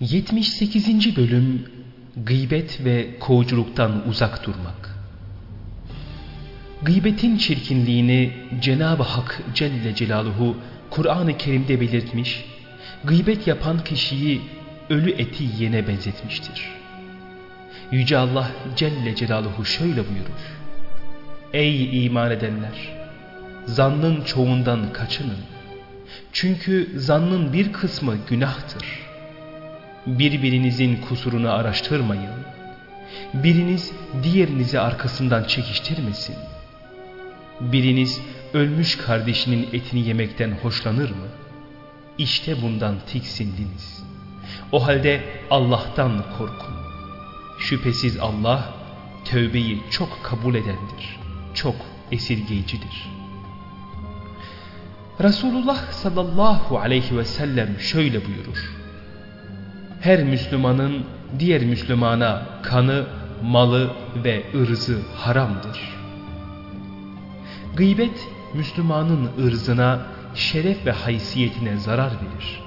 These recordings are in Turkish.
78. Bölüm Gıybet ve kovuculuktan uzak durmak Gıybetin çirkinliğini Cenab-ı Hak Celle Celaluhu Kur'an-ı Kerim'de belirtmiş, gıybet yapan kişiyi ölü eti yene benzetmiştir. Yüce Allah Celle Celaluhu şöyle buyurur. Ey iman edenler! Zannın çoğundan kaçının. Çünkü zannın bir kısmı günahtır. Birbirinizin kusurunu araştırmayın. Biriniz diğerinizi arkasından çekiştirmesin. Biriniz ölmüş kardeşinin etini yemekten hoşlanır mı? İşte bundan tiksindiniz. O halde Allah'tan korkun. Şüphesiz Allah tövbeyi çok kabul edendir. Çok esirgeyicidir. Resulullah sallallahu aleyhi ve sellem şöyle buyurur her Müslümanın diğer Müslümana kanı, malı ve ırzı haramdır. Gıybet Müslümanın ırzına, şeref ve haysiyetine zarar verir.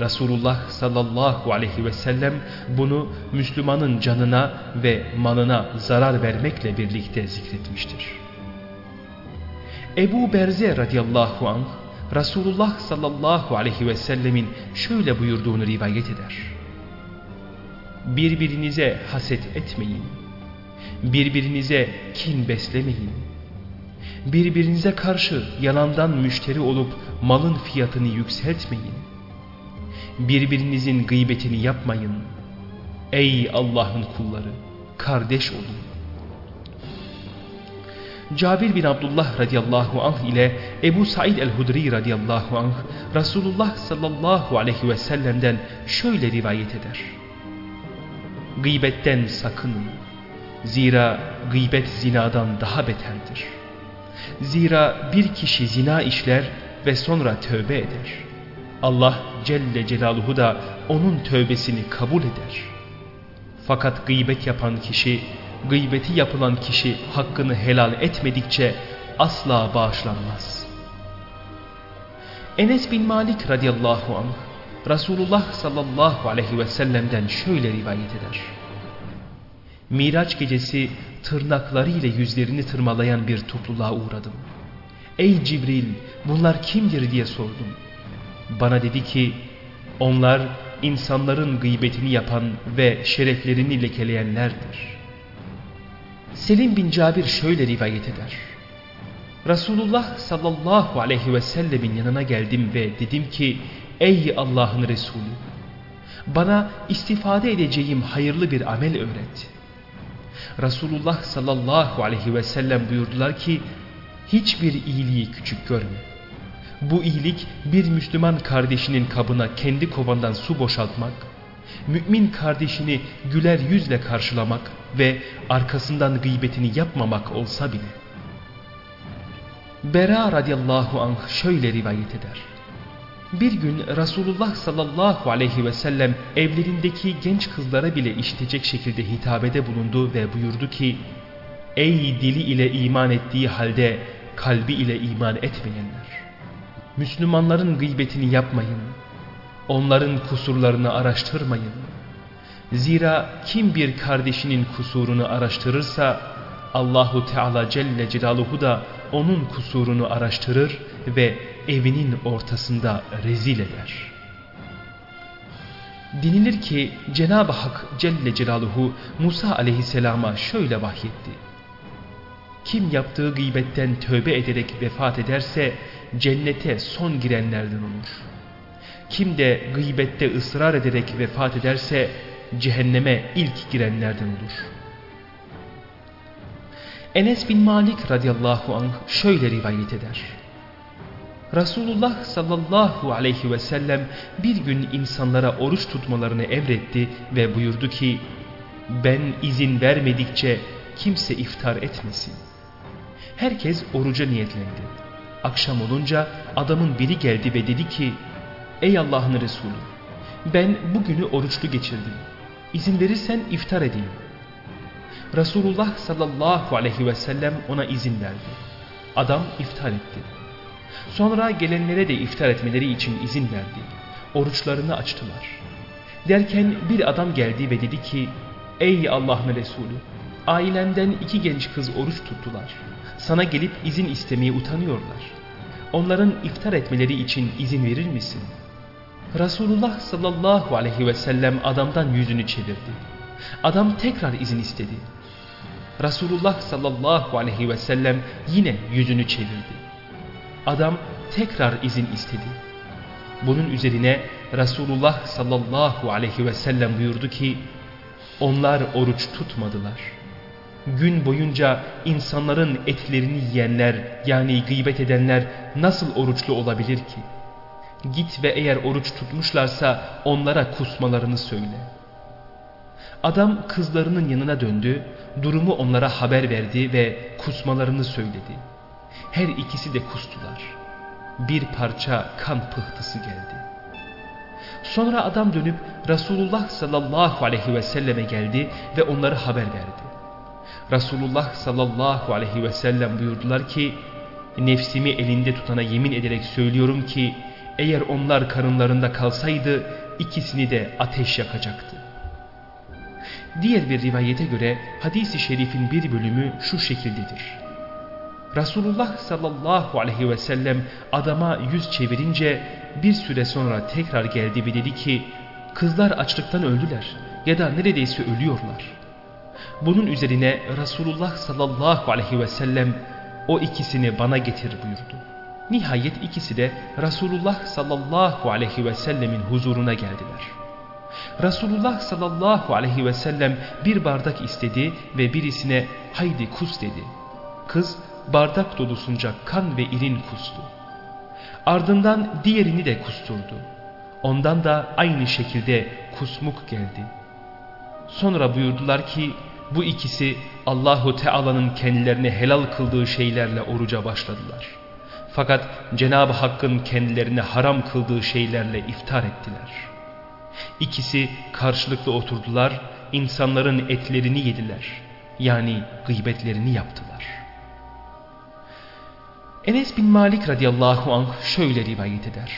Resulullah sallallahu aleyhi ve sellem bunu Müslümanın canına ve malına zarar vermekle birlikte zikretmiştir. Ebu Berze radıyallahu anh Resulullah sallallahu aleyhi ve sellemin şöyle buyurduğunu rivayet eder. Birbirinize haset etmeyin. Birbirinize kin beslemeyin. Birbirinize karşı yalandan müşteri olup malın fiyatını yükseltmeyin. Birbirinizin gıybetini yapmayın. Ey Allah'ın kulları, kardeş olun. Cabir bin Abdullah radıyallahu anh ile Ebu Said el-Hudri radıyallahu anh Resulullah sallallahu aleyhi ve sellem'den şöyle rivayet eder. Gıybetten sakının. Zira gıybet zinadan daha beterdir. Zira bir kişi zina işler ve sonra tövbe eder. Allah Celle Celaluhu da onun tövbesini kabul eder. Fakat gıybet yapan kişi gıybeti yapılan kişi hakkını helal etmedikçe asla bağışlanmaz. Enes bin Malik radıyallahu anh Resulullah sallallahu aleyhi ve sellem'den şöyle rivayet eder. Miraç gecesi tırnaklarıyla yüzlerini tırmalayan bir topluluğa uğradım. Ey Cibril bunlar kimdir diye sordum. Bana dedi ki onlar insanların gıybetini yapan ve şereflerini lekeleyenlerdir. Selim bin Cabir şöyle rivayet eder. Resulullah sallallahu aleyhi ve sellemin yanına geldim ve dedim ki ey Allah'ın Resulü bana istifade edeceğim hayırlı bir amel öğret. Resulullah sallallahu aleyhi ve sellem buyurdular ki hiçbir iyiliği küçük görme. Bu iyilik bir Müslüman kardeşinin kabına kendi kovandan su boşaltmak mümin kardeşini güler yüzle karşılamak ve arkasından gıybetini yapmamak olsa bile. Bera radıyallahu anh şöyle rivayet eder. Bir gün Resulullah sallallahu aleyhi ve sellem evlerindeki genç kızlara bile işitecek şekilde hitabede bulundu ve buyurdu ki Ey dili ile iman ettiği halde kalbi ile iman etmeyenler! Müslümanların gıybetini yapmayın, Onların kusurlarını araştırmayın. Zira kim bir kardeşinin kusurunu araştırırsa Allahu Teala Celle Celaluhu da onun kusurunu araştırır ve evinin ortasında rezil eder. Dinilir ki Cenab-ı Hak Celle Celaluhu Musa aleyhisselama şöyle vahyetti. Kim yaptığı gıybetten tövbe ederek vefat ederse cennete son girenlerden olur.'' Kim de gıybette ısrar ederek vefat ederse cehenneme ilk girenlerden olur. Enes bin Malik radıyallahu anh şöyle rivayet eder. Resulullah sallallahu aleyhi ve sellem bir gün insanlara oruç tutmalarını emretti ve buyurdu ki ben izin vermedikçe kimse iftar etmesin. Herkes oruca niyetlendi. Akşam olunca adamın biri geldi ve dedi ki Ey Allah'ın Resulü ben bugünü oruçlu geçirdim. İzin verirsen iftar edeyim. Resulullah sallallahu aleyhi ve sellem ona izin verdi. Adam iftar etti. Sonra gelenlere de iftar etmeleri için izin verdi. Oruçlarını açtılar. Derken bir adam geldi ve dedi ki Ey Allah'ın Resulü ailemden iki genç kız oruç tuttular. Sana gelip izin istemeye utanıyorlar. Onların iftar etmeleri için izin verir misin? Resulullah sallallahu aleyhi ve sellem adamdan yüzünü çevirdi. Adam tekrar izin istedi. Resulullah sallallahu aleyhi ve sellem yine yüzünü çevirdi. Adam tekrar izin istedi. Bunun üzerine Resulullah sallallahu aleyhi ve sellem buyurdu ki onlar oruç tutmadılar. Gün boyunca insanların etlerini yiyenler yani gıybet edenler nasıl oruçlu olabilir ki? Git ve eğer oruç tutmuşlarsa onlara kusmalarını söyle. Adam kızlarının yanına döndü, durumu onlara haber verdi ve kusmalarını söyledi. Her ikisi de kustular. Bir parça kan pıhtısı geldi. Sonra adam dönüp Resulullah sallallahu aleyhi ve selleme geldi ve onları haber verdi. Resulullah sallallahu aleyhi ve sellem buyurdular ki nefsimi elinde tutana yemin ederek söylüyorum ki eğer onlar karınlarında kalsaydı ikisini de ateş yakacaktı. Diğer bir rivayete göre hadisi şerifin bir bölümü şu şekildedir. Resulullah sallallahu aleyhi ve sellem adama yüz çevirince bir süre sonra tekrar geldi ve dedi ki kızlar açlıktan öldüler ya da neredeyse ölüyorlar. Bunun üzerine Resulullah sallallahu aleyhi ve sellem o ikisini bana getir buyurdu. Nihayet ikisi de Resulullah sallallahu aleyhi ve sellemin huzuruna geldiler. Resulullah sallallahu aleyhi ve sellem bir bardak istedi ve birisine haydi kus dedi. Kız bardak dolusunca kan ve irin kustu. Ardından diğerini de kusturdu. Ondan da aynı şekilde kusmuk geldi. Sonra buyurdular ki bu ikisi Allahu Teala'nın kendilerine helal kıldığı şeylerle oruca başladılar. Fakat Cenab-ı Hakk'ın kendilerine haram kıldığı şeylerle iftar ettiler. İkisi karşılıklı oturdular, insanların etlerini yediler. Yani gıybetlerini yaptılar. Enes bin Malik radıyallahu anh şöyle rivayet eder.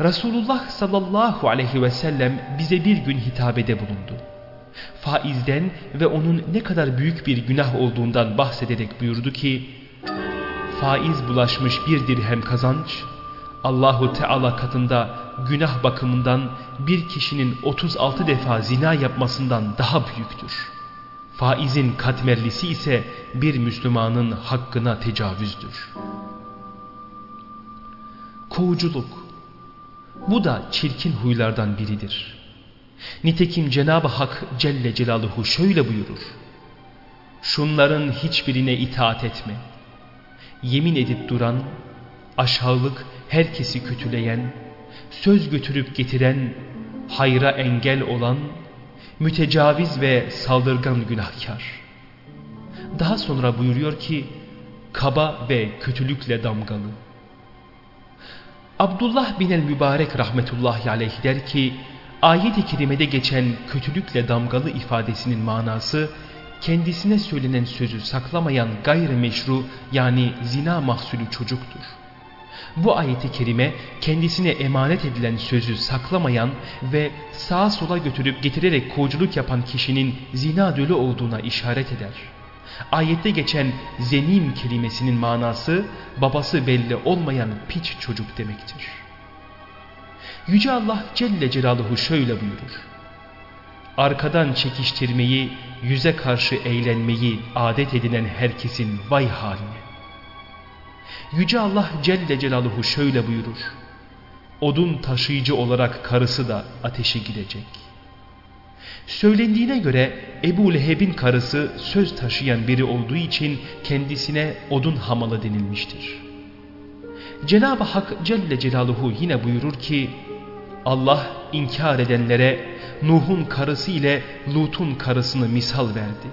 Resulullah sallallahu aleyhi ve sellem bize bir gün hitabede bulundu. Faizden ve onun ne kadar büyük bir günah olduğundan bahsederek buyurdu ki, faiz bulaşmış bir dirhem kazanç, Allahu Teala katında günah bakımından bir kişinin 36 defa zina yapmasından daha büyüktür. Faizin katmerlisi ise bir Müslümanın hakkına tecavüzdür. Kovuculuk Bu da çirkin huylardan biridir. Nitekim Cenab-ı Hak Celle Celaluhu şöyle buyurur. Şunların hiçbirine itaat etme. Yemin edip duran, aşağılık herkesi kötüleyen, söz götürüp getiren, hayra engel olan, mütecaviz ve saldırgan günahkar. Daha sonra buyuruyor ki, kaba ve kötülükle damgalı. Abdullah bin el-Mübarek rahmetullahi aleyh der ki, ayet-i kerimede geçen kötülükle damgalı ifadesinin manası, kendisine söylenen sözü saklamayan gayrimeşru yani zina mahsulü çocuktur. Bu ayeti kerime kendisine emanet edilen sözü saklamayan ve sağa sola götürüp getirerek kovuculuk yapan kişinin zina dölü olduğuna işaret eder. Ayette geçen zenim kelimesinin manası babası belli olmayan piç çocuk demektir. Yüce Allah Celle Celaluhu şöyle buyurur. Arkadan çekiştirmeyi, yüze karşı eğlenmeyi adet edinen herkesin vay haline. Yüce Allah Celle Celaluhu şöyle buyurur. Odun taşıyıcı olarak karısı da ateşe gidecek. Söylendiğine göre Ebu Leheb'in karısı söz taşıyan biri olduğu için kendisine odun hamalı denilmiştir. Cenab-ı Hak Celle Celaluhu yine buyurur ki Allah inkar edenlere Nuh'un karısı ile Lut'un karısını misal verdi.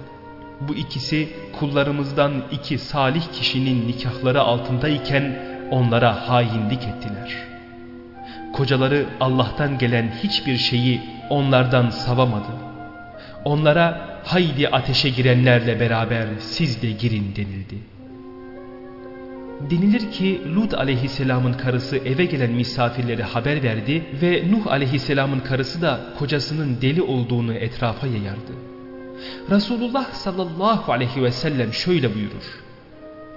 Bu ikisi kullarımızdan iki salih kişinin nikahları altındayken onlara hainlik ettiler. Kocaları Allah'tan gelen hiçbir şeyi onlardan savamadı. Onlara haydi ateşe girenlerle beraber siz de girin denildi. Denilir ki Lut aleyhisselamın karısı eve gelen misafirlere haber verdi ve Nuh aleyhisselamın karısı da kocasının deli olduğunu etrafa yayardı. Resulullah sallallahu aleyhi ve sellem şöyle buyurur.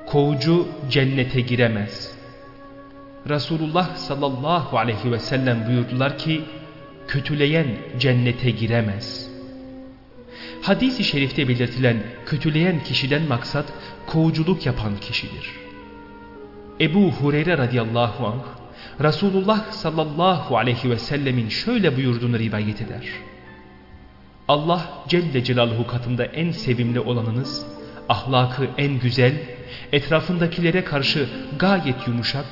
Kovucu cennete giremez. Resulullah sallallahu aleyhi ve sellem buyurdular ki kötüleyen cennete giremez. Hadis-i şerifte belirtilen kötüleyen kişiden maksat kovuculuk yapan kişidir. Ebu Hureyre radıyallahu anh Resulullah sallallahu aleyhi ve sellemin şöyle buyurduğunu rivayet eder. Allah Celle Celaluhu katında en sevimli olanınız, ahlakı en güzel, etrafındakilere karşı gayet yumuşak,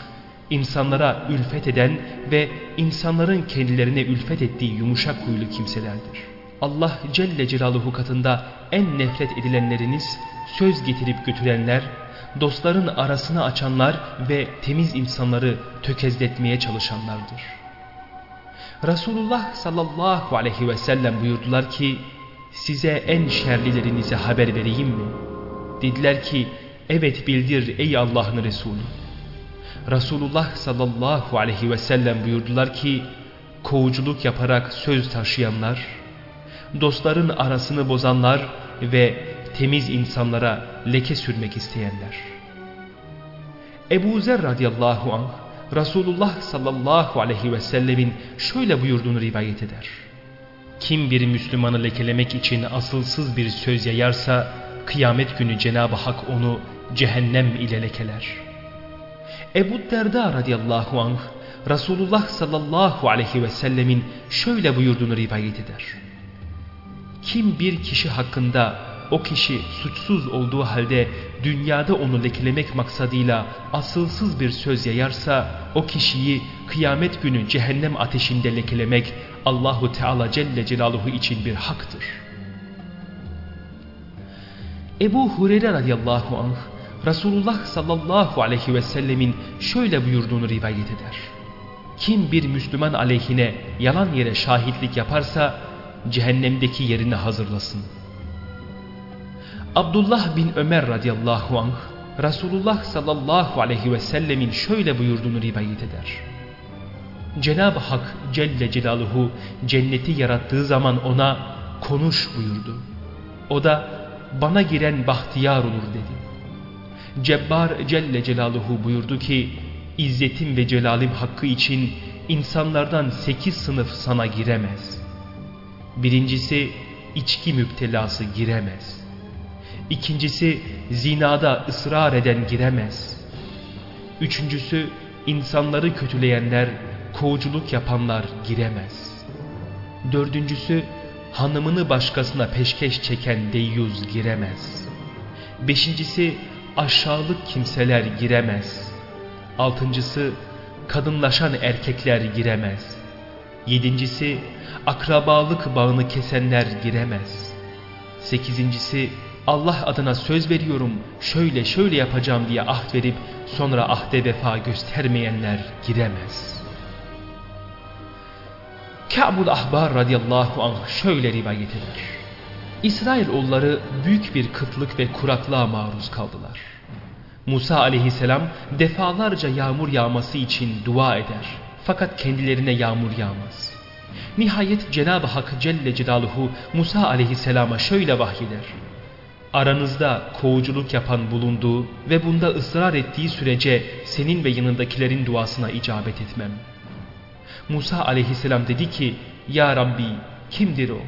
insanlara ülfet eden ve insanların kendilerine ülfet ettiği yumuşak huylu kimselerdir. Allah Celle Celaluhu katında en nefret edilenleriniz, söz getirip götürenler, dostların arasını açanlar ve temiz insanları tökezletmeye çalışanlardır. Resulullah sallallahu aleyhi ve sellem buyurdular ki, size en şerlilerinize haber vereyim mi? Dediler ki, evet bildir ey Allah'ın Resulü. Resulullah sallallahu aleyhi ve sellem buyurdular ki, kovuculuk yaparak söz taşıyanlar, dostların arasını bozanlar ve temiz insanlara leke sürmek isteyenler. Ebu Zer radıyallahu anh Resulullah sallallahu aleyhi ve sellemin şöyle buyurduğunu rivayet eder. Kim bir Müslümanı lekelemek için asılsız bir söz yayarsa kıyamet günü Cenab-ı Hak onu cehennem ile lekeler. Ebu Derda radıyallahu anh Resulullah sallallahu aleyhi ve sellemin şöyle buyurduğunu rivayet eder. Kim bir kişi hakkında o kişi suçsuz olduğu halde dünyada onu lekelemek maksadıyla asılsız bir söz yayarsa o kişiyi kıyamet günü cehennem ateşinde lekelemek Allahu Teala Celle Celaluhu için bir haktır. Ebu Hureyre radıyallahu anh Resulullah sallallahu aleyhi ve sellemin şöyle buyurduğunu rivayet eder. Kim bir Müslüman aleyhine yalan yere şahitlik yaparsa cehennemdeki yerini hazırlasın. Abdullah bin Ömer radıyallahu anh Resulullah sallallahu aleyhi ve sellemin şöyle buyurduğunu rivayet eder. Cenab-ı Hak Celle Celaluhu cenneti yarattığı zaman ona konuş buyurdu. O da bana giren bahtiyar olur dedi. Cebbar Celle Celaluhu buyurdu ki İzzetim ve celalim hakkı için insanlardan sekiz sınıf sana giremez. Birincisi içki müptelası giremez. İkincisi zinada ısrar eden giremez. Üçüncüsü insanları kötüleyenler, kovuculuk yapanlar giremez. Dördüncüsü hanımını başkasına peşkeş çeken deyyuz giremez. Beşincisi aşağılık kimseler giremez. Altıncısı kadınlaşan erkekler giremez. Yedincisi akrabalık bağını kesenler giremez. Sekizincisi Allah adına söz veriyorum şöyle şöyle yapacağım diye ahd verip sonra ahde vefa göstermeyenler giremez. Ka'bul Ahbar radıyallahu anh şöyle rivayet eder. İsrailoğulları büyük bir kıtlık ve kuraklığa maruz kaldılar. Musa aleyhisselam defalarca yağmur yağması için dua eder. Fakat kendilerine yağmur yağmaz. Nihayet Cenab-ı Hak Celle Celaluhu Musa aleyhisselama şöyle vahyeder. Aranızda kovuculuk yapan bulunduğu ve bunda ısrar ettiği sürece senin ve yanındakilerin duasına icabet etmem. Musa aleyhisselam dedi ki Ya Rabbi kimdir o?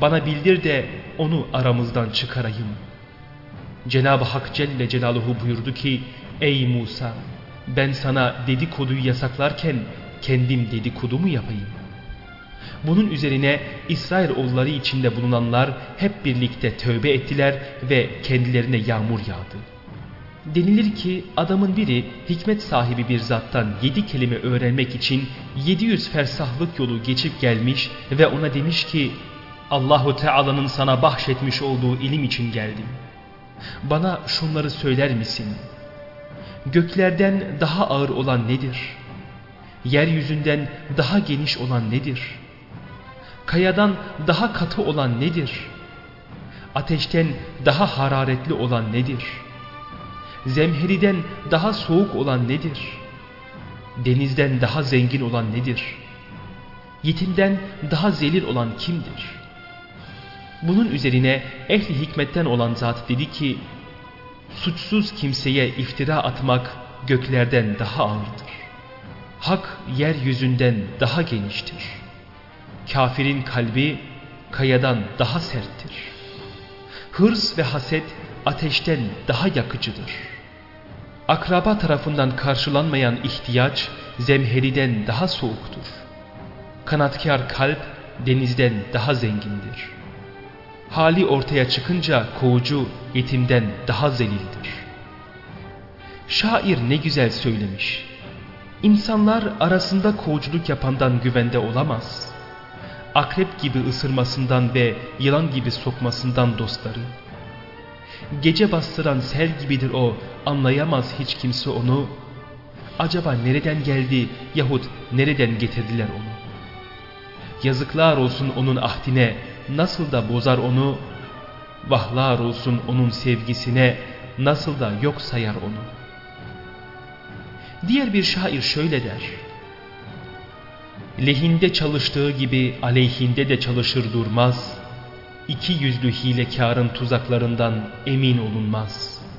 Bana bildir de onu aramızdan çıkarayım. Cenab-ı Hak Celle Celaluhu buyurdu ki Ey Musa ben sana dedikoduyu yasaklarken kendim dedikodu mu yapayım? Bunun üzerine İsrail oğulları içinde bulunanlar hep birlikte tövbe ettiler ve kendilerine yağmur yağdı. Denilir ki adamın biri hikmet sahibi bir zattan yedi kelime öğrenmek için 700 fersahlık yolu geçip gelmiş ve ona demiş ki Allahu Teala'nın sana bahşetmiş olduğu ilim için geldim. Bana şunları söyler misin? Göklerden daha ağır olan nedir? Yeryüzünden daha geniş olan nedir? Kayadan daha katı olan nedir? Ateşten daha hararetli olan nedir? Zemheriden daha soğuk olan nedir? Denizden daha zengin olan nedir? Yetimden daha zelil olan kimdir? Bunun üzerine ehli hikmetten olan zat dedi ki, suçsuz kimseye iftira atmak göklerden daha ağırdır. Hak yeryüzünden daha geniştir. Kafirin kalbi kayadan daha serttir. Hırs ve haset ateşten daha yakıcıdır. Akraba tarafından karşılanmayan ihtiyaç zemheriden daha soğuktur. Kanatkar kalp denizden daha zengindir. Hali ortaya çıkınca kovucu yetimden daha zelildir. Şair ne güzel söylemiş. İnsanlar arasında kovuculuk yapandan güvende olamaz. Akrep gibi ısırmasından ve yılan gibi sokmasından dostları. Gece bastıran sel gibidir o, anlayamaz hiç kimse onu. Acaba nereden geldi yahut nereden getirdiler onu? Yazıklar olsun onun ahdine, nasıl da bozar onu. Vahlar olsun onun sevgisine, nasıl da yok sayar onu. Diğer bir şair şöyle der. Lehinde çalıştığı gibi aleyhinde de çalışır durmaz. İki yüzlü hilekarın tuzaklarından emin olunmaz.''